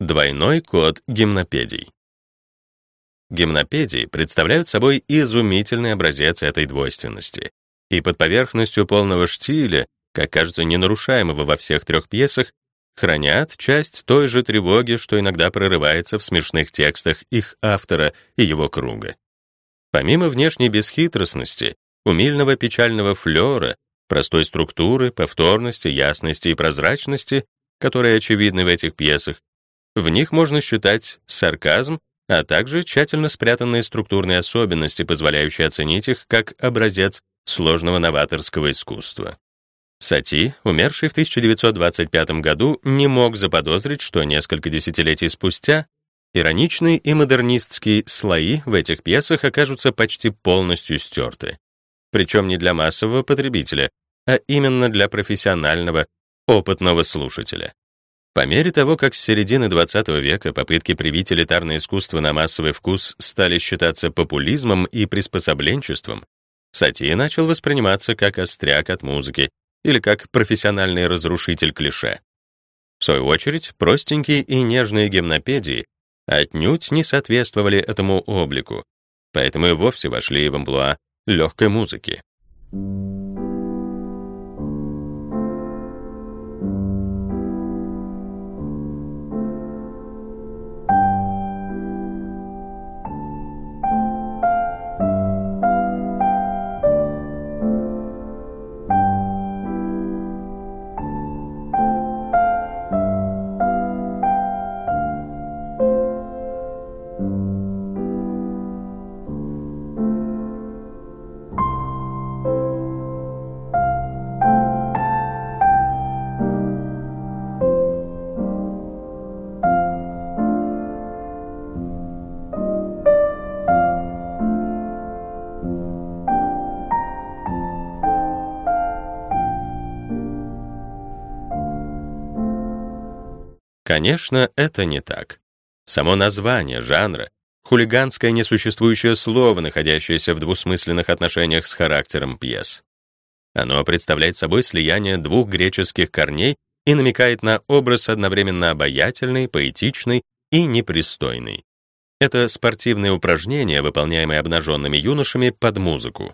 Двойной код гимнопедий. Гимнопедии представляют собой изумительный образец этой двойственности. И под поверхностью полного штиля, как кажется, ненарушаемого во всех трех пьесах, хранят часть той же тревоги, что иногда прорывается в смешных текстах их автора и его круга. Помимо внешней бесхитростности, умильного печального флера, простой структуры, повторности, ясности и прозрачности, которые очевидны в этих пьесах, в них можно считать сарказм, а также тщательно спрятанные структурные особенности, позволяющие оценить их как образец сложного новаторского искусства. Сати, умерший в 1925 году, не мог заподозрить, что несколько десятилетий спустя ироничные и модернистские слои в этих пьесах окажутся почти полностью стерты. Причем не для массового потребителя, а именно для профессионального, опытного слушателя. По мере того, как с середины XX века попытки привить элитарное искусство на массовый вкус стали считаться популизмом и приспособленчеством, Сати начал восприниматься как остряк от музыки или как профессиональный разрушитель клише. В свою очередь, простенькие и нежные гимнопедии отнюдь не соответствовали этому облику, поэтому и вовсе вошли в амплуа легкой музыки. Конечно, это не так. Само название жанра — хулиганское несуществующее слово, находящееся в двусмысленных отношениях с характером пьес. Оно представляет собой слияние двух греческих корней и намекает на образ одновременно обаятельный, поэтичный и непристойный. Это спортивное упражнение, выполняемое обнаженными юношами под музыку.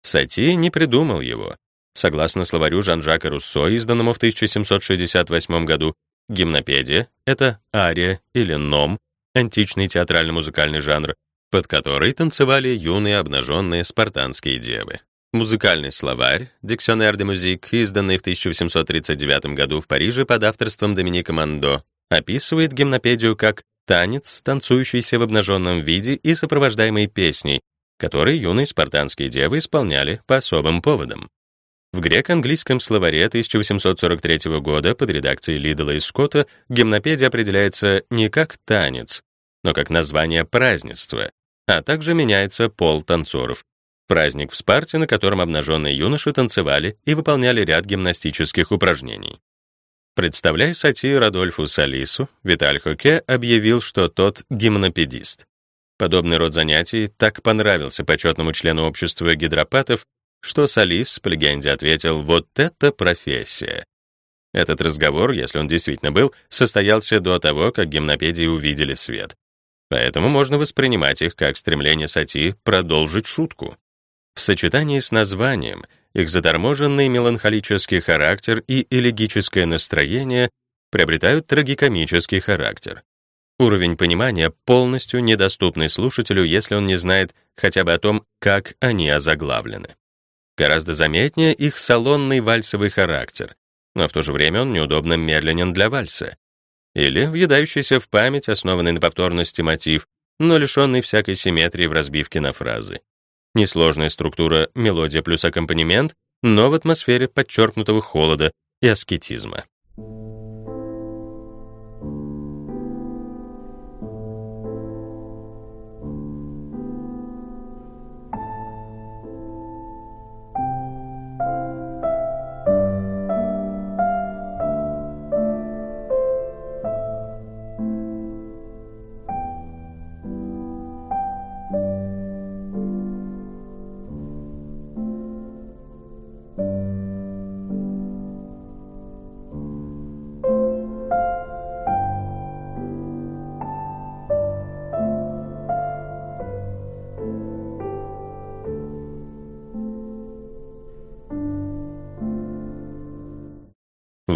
Сати не придумал его. Согласно словарю Жан-Жака Руссо, изданному в 1768 году, Гимнопедия — это ария или ном, античный театрально-музыкальный жанр, под который танцевали юные обнаженные спартанские девы. Музыкальный словарь «Dictionnaire de musique», изданный в 1839 году в Париже под авторством Доминика Мандо, описывает гимнопедию как танец, танцующийся в обнаженном виде и сопровождаемый песней, которые юные спартанские девы исполняли по особым поводам. В греко-английском словаре 1843 года под редакцией Лидла и Скотта гимнопедия определяется не как танец, но как название празднества, а также меняется пол танцоров. Праздник в Спарте, на котором обнаженные юноши танцевали и выполняли ряд гимнастических упражнений. Представляя сатиру Радольфу Салису, Виталь Хоке объявил, что тот гимнопедист. Подобный род занятий так понравился почетному члену общества гидропатов, что Салис, по легенде, ответил «Вот это профессия!». Этот разговор, если он действительно был, состоялся до того, как гимнопедии увидели свет. Поэтому можно воспринимать их как стремление Сати продолжить шутку. В сочетании с названием их заторможенный меланхолический характер и элегическое настроение приобретают трагикомический характер. Уровень понимания полностью недоступный слушателю, если он не знает хотя бы о том, как они озаглавлены. Гораздо заметнее их салонный вальсовый характер, но в то же время он неудобно медленен для вальса. Или въедающийся в память, основанный на повторности мотив, но лишенный всякой симметрии в разбивке на фразы. Несложная структура мелодия плюс аккомпанемент, но в атмосфере подчеркнутого холода и аскетизма.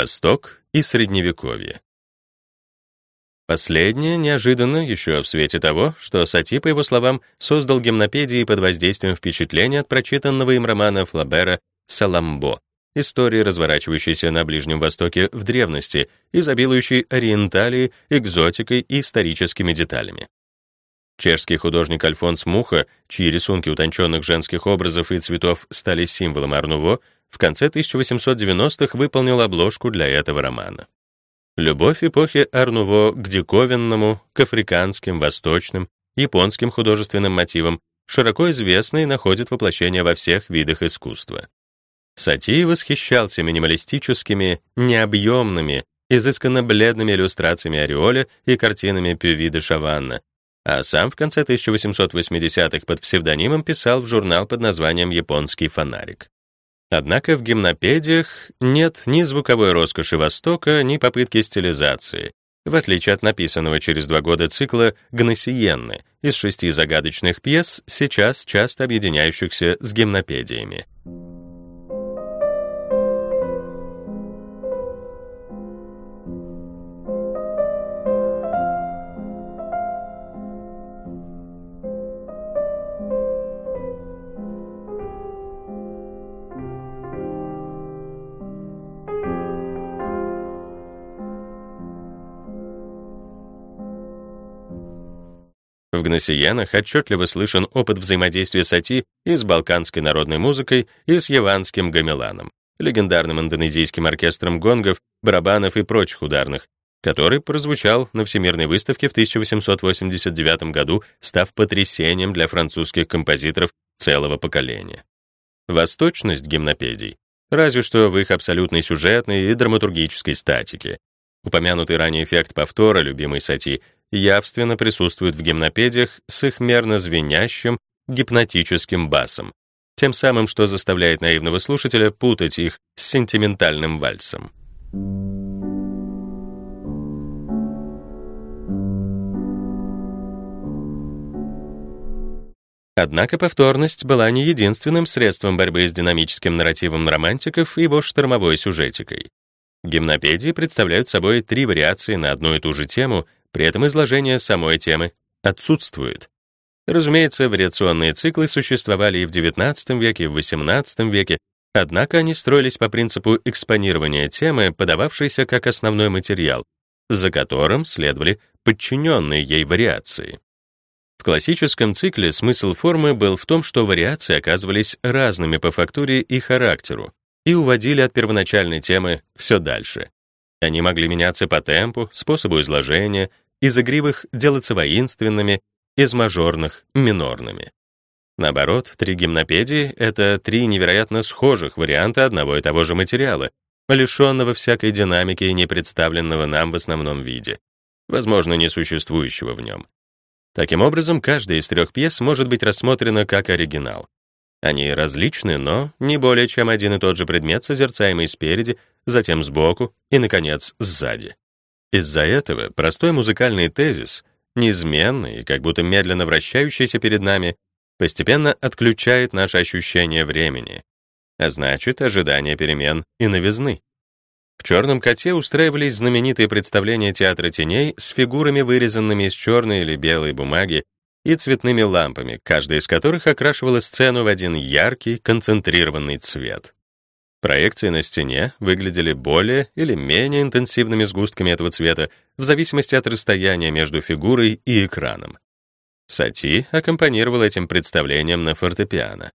Восток и Средневековье. Последнее неожиданно еще в свете того, что Сати, по его словам, создал гимнопедии под воздействием впечатления от прочитанного им романа Флабера «Саламбо», истории, разворачивающейся на Ближнем Востоке в древности, изобилующей ориенталией, экзотикой и историческими деталями. Чешский художник Альфонс Муха, чьи рисунки утонченных женских образов и цветов стали символом Арнуво, в конце 1890-х выполнил обложку для этого романа. Любовь эпохи Арнуво к диковинному, к африканским, восточным, японским художественным мотивам широко известна и находит воплощение во всех видах искусства. Сати восхищался минималистическими, необъемными, изысканно бледными иллюстрациями ореоля и картинами Пюви де Шаванна, а сам в конце 1880-х под псевдонимом писал в журнал под названием «Японский фонарик». Однако в гимнопедиях нет ни звуковой роскоши Востока, ни попытки стилизации, в отличие от написанного через два года цикла «Гносиенны» из шести загадочных пьес, сейчас часто объединяющихся с гимнопедиями. В гносиянах отчетливо слышен опыт взаимодействия сати и с балканской народной музыкой, и с яванским гамеланом, легендарным индонезийским оркестром гонгов, барабанов и прочих ударных, который прозвучал на Всемирной выставке в 1889 году, став потрясением для французских композиторов целого поколения. Восточность гимнопедий разве что в их абсолютной сюжетной и драматургической статике. Упомянутый ранее эффект повтора любимой сати явственно присутствуют в гимнопедиях с их мерно звенящим гипнотическим басом, тем самым, что заставляет наивного слушателя путать их с сентиментальным вальсом. Однако повторность была не единственным средством борьбы с динамическим нарративом романтиков и его штормовой сюжетикой. Гимнопедии представляют собой три вариации на одну и ту же тему — при этом изложение самой темы отсутствует. Разумеется, вариационные циклы существовали и в XIX веке, и в XVIII веке, однако они строились по принципу экспонирования темы, подававшейся как основной материал, за которым следовали подчиненные ей вариации. В классическом цикле смысл формы был в том, что вариации оказывались разными по фактуре и характеру и уводили от первоначальной темы все дальше. Они могли меняться по темпу, способу изложения, из игривых делаться воинственными, из мажорных — минорными. Наоборот, три гимнопедии — это три невероятно схожих варианта одного и того же материала, лишенного всякой динамики и не представленного нам в основном виде, возможно, не существующего в нем. Таким образом, каждая из трех пьес может быть рассмотрена как оригинал. Они различны, но не более чем один и тот же предмет, созерцаемый спереди, затем сбоку и, наконец, сзади. Из-за этого простой музыкальный тезис, неизменный и как будто медленно вращающийся перед нами, постепенно отключает наше ощущение времени, а значит, ожидание перемен и новизны. В «Черном коте» устраивались знаменитые представления театра теней с фигурами, вырезанными из черной или белой бумаги и цветными лампами, каждая из которых окрашивала сцену в один яркий, концентрированный цвет. Проекции на стене выглядели более или менее интенсивными сгустками этого цвета в зависимости от расстояния между фигурой и экраном. Сати аккомпанировал этим представлением на фортепиано.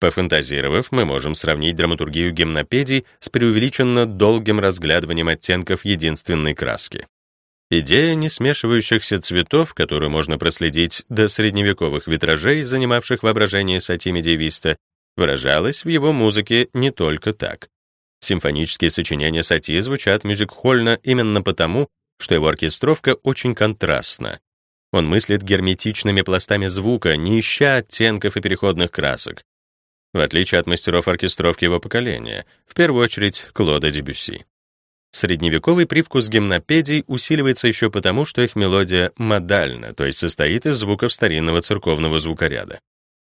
Пофантазировав, мы можем сравнить драматургию гимнопедий с преувеличенно долгим разглядыванием оттенков единственной краски. Идея несмешивающихся цветов, которую можно проследить до средневековых витражей, занимавших воображение Сати-медиевиста, выражалась в его музыке не только так. Симфонические сочинения Сати звучат мюзик-хольно именно потому, что его оркестровка очень контрастна. Он мыслит герметичными пластами звука, не ища оттенков и переходных красок. В отличие от мастеров оркестровки его поколения, в первую очередь Клода Дебюсси. Средневековый привкус гимнопедий усиливается еще потому, что их мелодия модальна, то есть состоит из звуков старинного церковного звукоряда.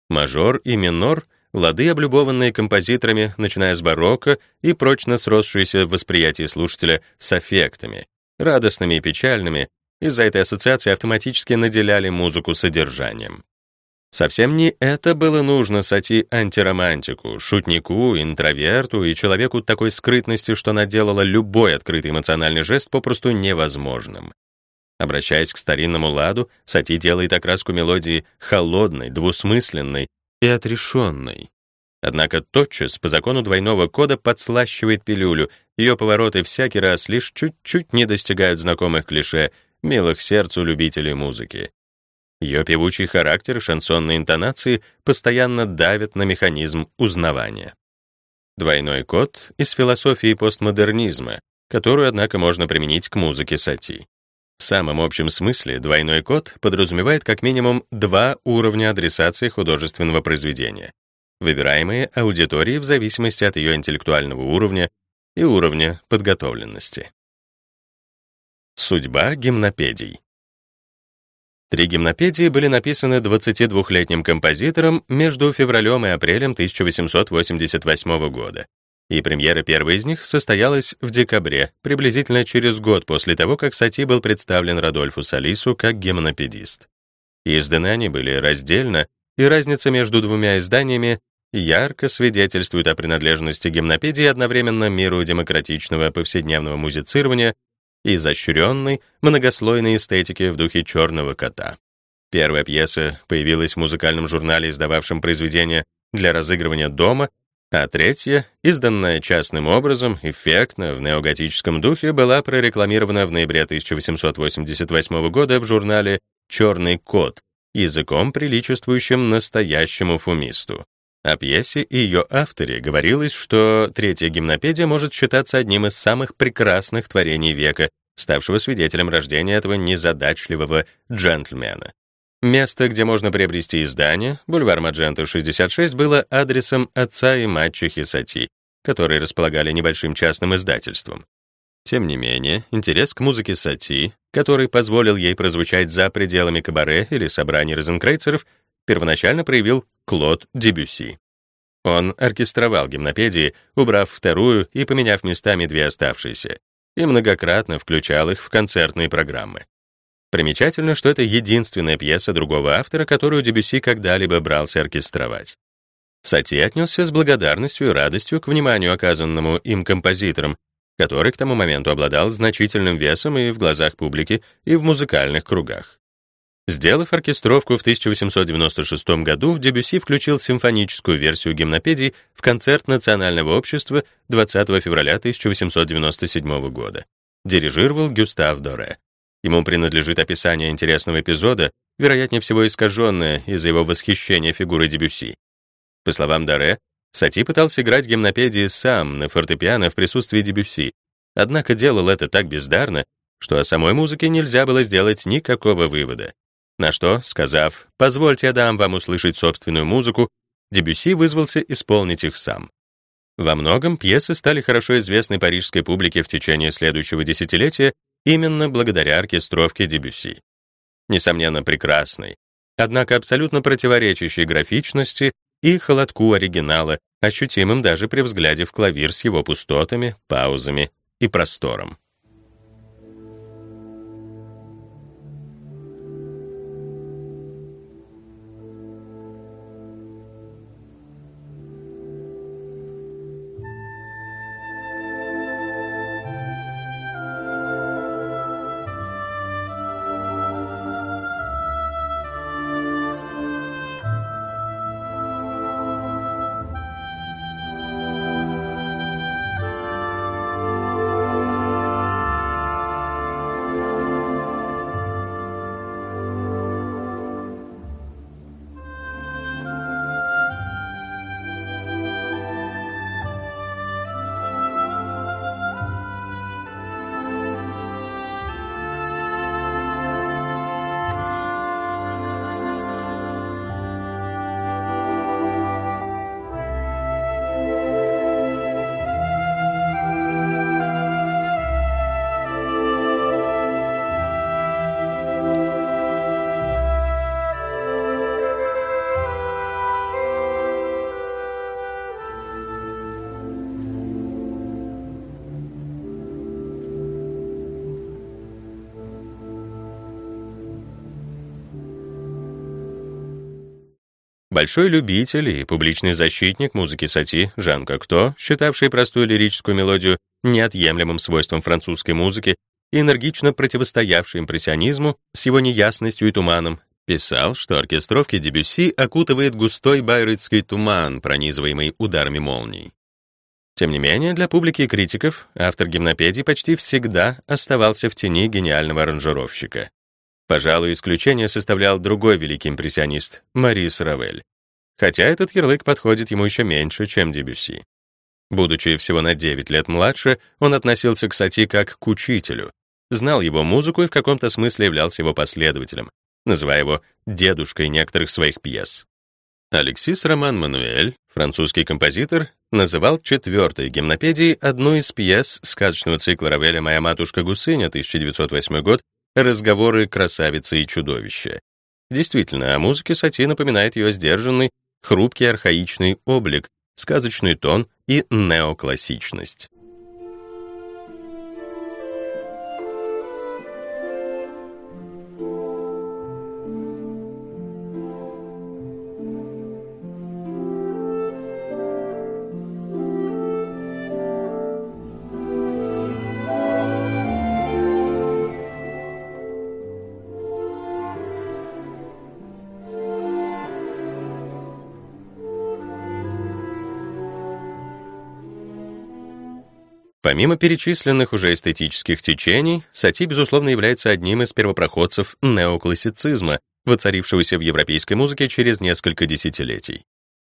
Мажор и минор лады, облюбованные композиторами, начиная с барокко и прочно сросшиеся в восприятии слушателя с аффектами, радостными и печальными, из-за этой ассоциации автоматически наделяли музыку содержанием. Совсем не это было нужно сати антиромантику, шутнику, интроверту и человеку такой скрытности, что она любой открытый эмоциональный жест попросту невозможным. Обращаясь к старинному ладу, Сати делает окраску мелодии холодной, двусмысленной и отрешенной. Однако тотчас, по закону двойного кода, подслащивает пилюлю, ее повороты всякий раз лишь чуть-чуть не достигают знакомых клише, милых сердцу любителей музыки. Ее певучий характер и шансонные интонации постоянно давят на механизм узнавания. Двойной код из философии постмодернизма, которую, однако, можно применить к музыке сати. В самом общем смысле двойной код подразумевает как минимум два уровня адресации художественного произведения, выбираемые аудиторией в зависимости от ее интеллектуального уровня и уровня подготовленности. Судьба гимнопедий. Три гимнопедии были написаны 22-летним композитором между февралем и апрелем 1888 года, и премьера первой из них состоялась в декабре, приблизительно через год после того, как Сати был представлен Радольфу Салису как гимнопедист. Изданы они были раздельно, и разница между двумя изданиями ярко свидетельствует о принадлежности гимнопедии одновременно миру демократичного повседневного музицирования и изощренной, многослойной эстетики в духе «Черного кота». Первая пьеса появилась в музыкальном журнале, издававшем произведения для разыгрывания дома, а третья, изданная частным образом, эффектно, в неоготическом духе, была прорекламирована в ноябре 1888 года в журнале «Черный кот», языком, приличествующим настоящему фумисту. О пьесе и ее авторе говорилось, что третья гимнопедия может считаться одним из самых прекрасных творений века, ставшего свидетелем рождения этого незадачливого джентльмена. Место, где можно приобрести издание, бульвар Маджента 66, было адресом отца и мачехи Сати, которые располагали небольшим частным издательством. Тем не менее, интерес к музыке Сати, который позволил ей прозвучать за пределами кабаре или собраний розенкрейцеров, первоначально проявил Клод Дебюсси. Он оркестровал гимнопедии, убрав вторую и поменяв местами две оставшиеся, и многократно включал их в концертные программы. Примечательно, что это единственная пьеса другого автора, которую Дебюсси когда-либо брался оркестровать. Сати отнесся с благодарностью и радостью к вниманию, оказанному им композитором, который к тому моменту обладал значительным весом и в глазах публики, и в музыкальных кругах. Сделав оркестровку в 1896 году, Дебюсси включил симфоническую версию гимнопедии в концерт Национального общества 20 февраля 1897 года. Дирижировал Гюстав Доре. Ему принадлежит описание интересного эпизода, вероятнее всего искаженное из-за его восхищения фигурой Дебюсси. По словам Доре, Сати пытался играть гимнопедии сам на фортепиано в присутствии Дебюсси, однако делал это так бездарно, что о самой музыке нельзя было сделать никакого вывода. На что, сказав «позвольте, я дам вам услышать собственную музыку», Дебюсси вызвался исполнить их сам. Во многом пьесы стали хорошо известны парижской публике в течение следующего десятилетия именно благодаря оркестровке Дебюсси. Несомненно, прекрасной, однако абсолютно противоречащей графичности и холодку оригинала, ощутимым даже при взгляде в клавир с его пустотами, паузами и простором. Большой любитель и публичный защитник музыки Сати Жан Кокто, считавший простую лирическую мелодию неотъемлемым свойством французской музыки и энергично противостоявший импрессионизму с его неясностью и туманом, писал, что оркестровки Дебюсси окутывает густой байрытский туман, пронизываемый ударами молний. Тем не менее, для публики и критиков автор гимнопедии почти всегда оставался в тени гениального аранжировщика. Пожалуй, исключение составлял другой великий импрессионист Марис Равель. Хотя этот ярлык подходит ему еще меньше, чем Дебюсси. Будучи всего на 9 лет младше, он относился к Сати как к учителю, знал его музыку и в каком-то смысле являлся его последователем, называя его дедушкой некоторых своих пьес. Алексис Роман Мануэль, французский композитор, называл четвертой гимнопедией одну из пьес сказочного цикла Равеля «Моя матушка Гусыня» 1908 год «Разговоры красавицы и чудовища». Действительно, о музыке Сати напоминает ее сдержанный, хрупкий архаичный облик, сказочный тон и неоклассичность. Помимо перечисленных уже эстетических течений, Сати, безусловно, является одним из первопроходцев неоклассицизма, воцарившегося в европейской музыке через несколько десятилетий.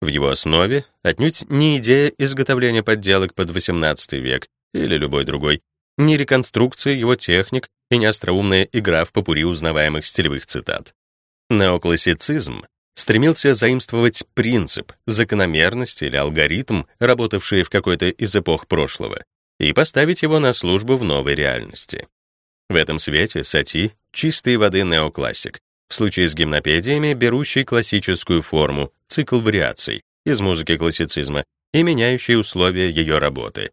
В его основе отнюдь не идея изготовления подделок под XVIII век или любой другой, не реконструкция его техник и не остроумная игра в попури узнаваемых стилевых цитат. Неоклассицизм стремился заимствовать принцип, закономерность или алгоритм, работавший в какой-то из эпох прошлого, и поставить его на службу в новой реальности. В этом свете Сати — чистой воды неоклассик, в случае с гимнопедиями, берущий классическую форму, цикл вариаций из музыки классицизма и меняющий условия ее работы.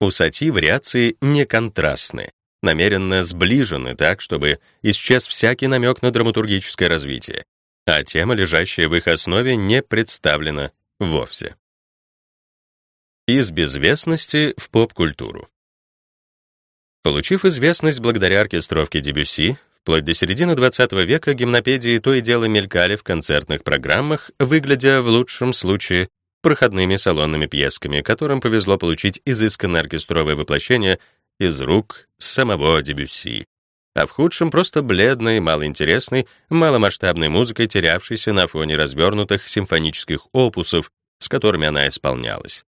У Сати вариации не контрастны, намеренно сближены так, чтобы исчез всякий намек на драматургическое развитие, а тема, лежащая в их основе, не представлена вовсе. Из безвестности в поп-культуру. Получив известность благодаря оркестровке Дебюсси, вплоть до середины XX века гимнопедии то и дело мелькали в концертных программах, выглядя в лучшем случае проходными салонными пьесками, которым повезло получить изысканное оркестровое воплощение из рук самого Дебюсси, а в худшем просто бледной, малоинтересной, маломасштабной музыкой, терявшейся на фоне развернутых симфонических опусов, с которыми она исполнялась.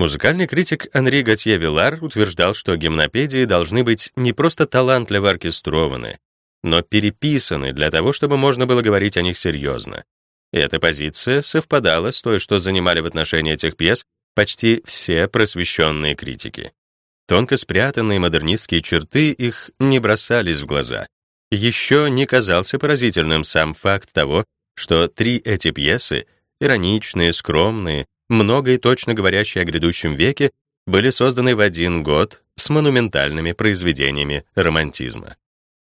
Музыкальный критик Анри Готье Вилар утверждал, что гимнопедии должны быть не просто талантливо оркестрованы, но переписаны для того, чтобы можно было говорить о них серьезно. Эта позиция совпадала с той, что занимали в отношении этих пьес почти все просвещенные критики. Тонко спрятанные модернистские черты их не бросались в глаза. Еще не казался поразительным сам факт того, что три эти пьесы, ироничные, скромные, много и точно говорящие о грядущем веке, были созданы в один год с монументальными произведениями романтизма.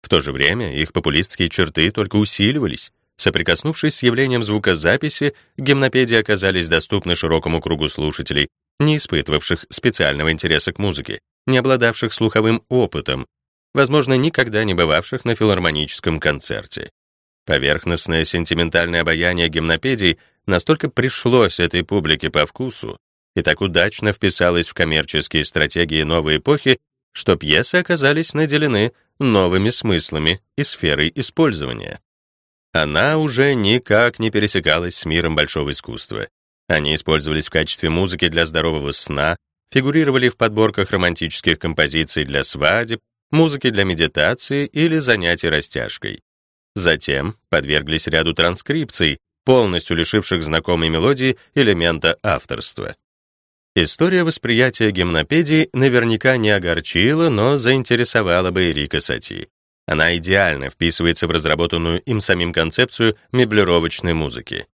В то же время их популистские черты только усиливались. Соприкоснувшись с явлением звукозаписи, гимнопедии оказались доступны широкому кругу слушателей, не испытывавших специального интереса к музыке, не обладавших слуховым опытом, возможно, никогда не бывавших на филармоническом концерте. Поверхностное сентиментальное обаяние гимнопедий настолько пришлось этой публике по вкусу и так удачно вписалось в коммерческие стратегии новой эпохи, что пьесы оказались наделены новыми смыслами и сферой использования. Она уже никак не пересекалась с миром большого искусства. Они использовались в качестве музыки для здорового сна, фигурировали в подборках романтических композиций для свадеб, музыки для медитации или занятий растяжкой. Затем подверглись ряду транскрипций, полностью лишивших знакомой мелодии элемента авторства. История восприятия гимнопедии наверняка не огорчила, но заинтересовала бы Эрика Сати. Она идеально вписывается в разработанную им самим концепцию меблировочной музыки.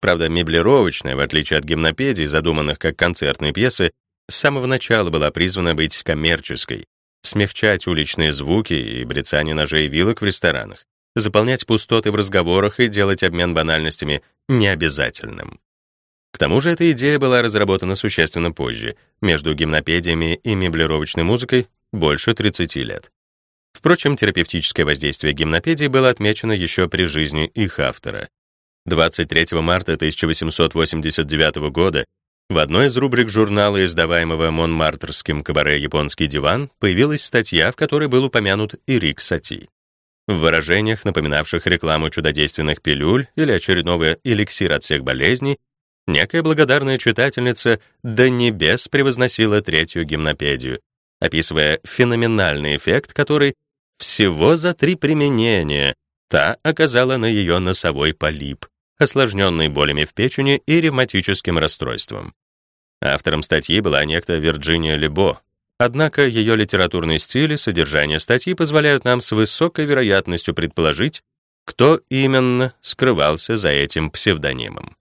Правда, меблировочная, в отличие от гимнопедий, задуманных как концертные пьесы, с самого начала была призвана быть коммерческой, смягчать уличные звуки и брецание ножей и вилок в ресторанах заполнять пустоты в разговорах и делать обмен банальностями необязательным. К тому же эта идея была разработана существенно позже, между гимнопедиями и меблировочной музыкой больше 30 лет. Впрочем, терапевтическое воздействие гимнопедии было отмечено еще при жизни их автора. 23 марта 1889 года в одной из рубрик журнала, издаваемого Монмартрским кабаре «Японский диван», появилась статья, в которой был упомянут и Рик Сати. В выражениях, напоминавших рекламу чудодейственных пилюль или очередного эликсира от всех болезней, некая благодарная читательница до небес превозносила третью гимнопедию, описывая феноменальный эффект, который всего за три применения та оказала на ее носовой полип, осложненный болями в печени и ревматическим расстройством. Автором статьи была некто Вирджиния Лебо, однако ее литературный стиль и содержание статьи позволяют нам с высокой вероятностью предположить, кто именно скрывался за этим псевдонимом.